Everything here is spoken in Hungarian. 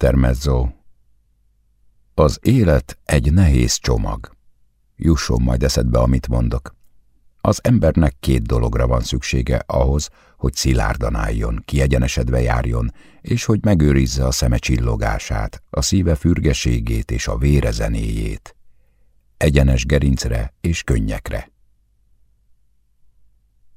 Intermezzo Az élet egy nehéz csomag. Jusson majd eszedbe, amit mondok. Az embernek két dologra van szüksége ahhoz, hogy szilárdan álljon, kiegyenesedve járjon, és hogy megőrizze a szeme csillogását, a szíve fürgeségét és a vére zenéjét. Egyenes gerincre és könnyekre.